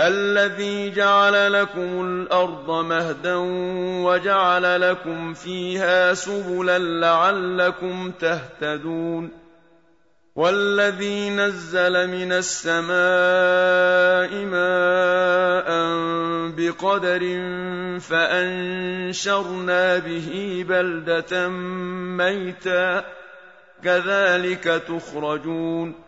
الذي جعل لكم الأرض مهدا وجعل لكم فيها سبلا لعلكم تهتدون والذي نزل من السماء ماء بقدر فأنشرنا به بلدة ميتا كذلك تخرجون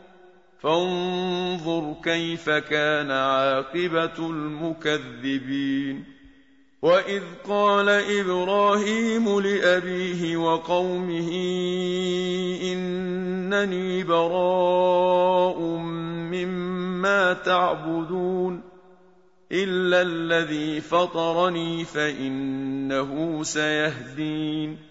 فانظر كيف كان عاقبة المكذبين. وإذ قال إبراهيم لأبيه وقومه إنني براء مما تعبدون إلا الذي فطرني فإنه سيهدين.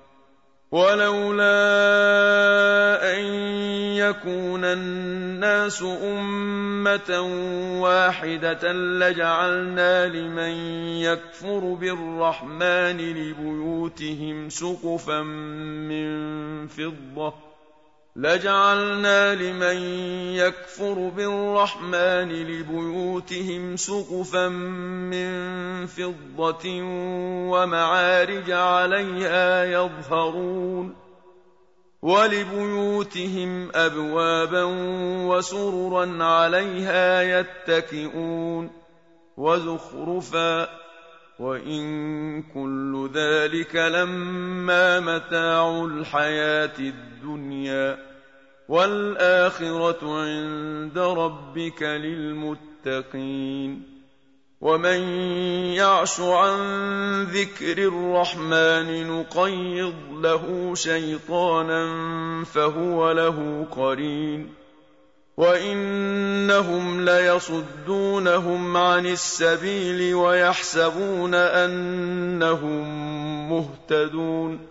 ولولا أن يكون الناس أمة واحدة لجعلنا لمن يكفر بالرحمن لبيوتهم سقفا من فضة لجعلنا لمن يكفر بالرحمن لبيوتهم سقفا من فضة ومعارج عليها يظهرون ولبيوتهم أبوابا وسررا عليها يتكئون وزخرفا وإن كل ذلك لما متاع الحياة الدنيا والآخرة عند ربك للمتقين ومن يعش عن ذكر الرحمن نقيض له شيطانا فهو له قرين وإنهم ليصدونهم عن السبيل ويحسبون أنهم مهتدون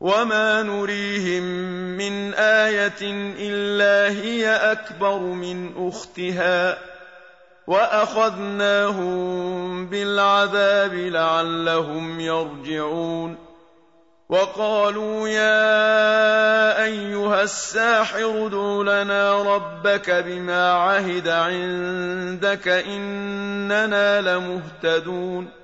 وما نريهم من إيه الا هي اكبر من اختها واخذناهم بالعذاب لعلهم يرجعون وقالوا يا ايها الساحر ادع لنا ربك بما عهد عندك اننا لمهتدون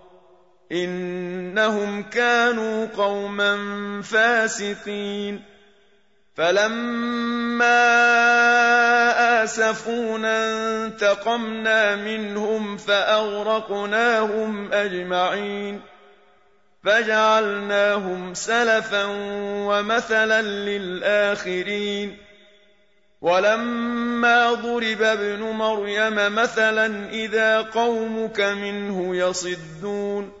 إنهم كانوا قوما فاسقين. فلما آسفونا انتقمنا منهم فأغرقناهم أجمعين. فجعلناهم سلفا ومثلا للآخرين. ولما ضرب ابن مريم مثلا إذا قومك منه يصدون.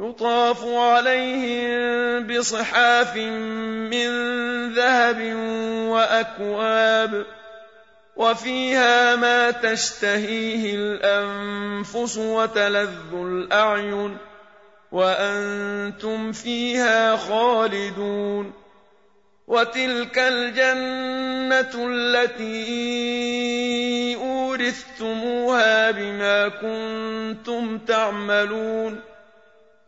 يطاف عليهم بصحاف من ذهب وأكواب وفيها ما تشتهيه الأنفس وتلذ الأعين وأنتم فيها خالدون وتلك الجنة التي أورثتموها بما كنتم تعملون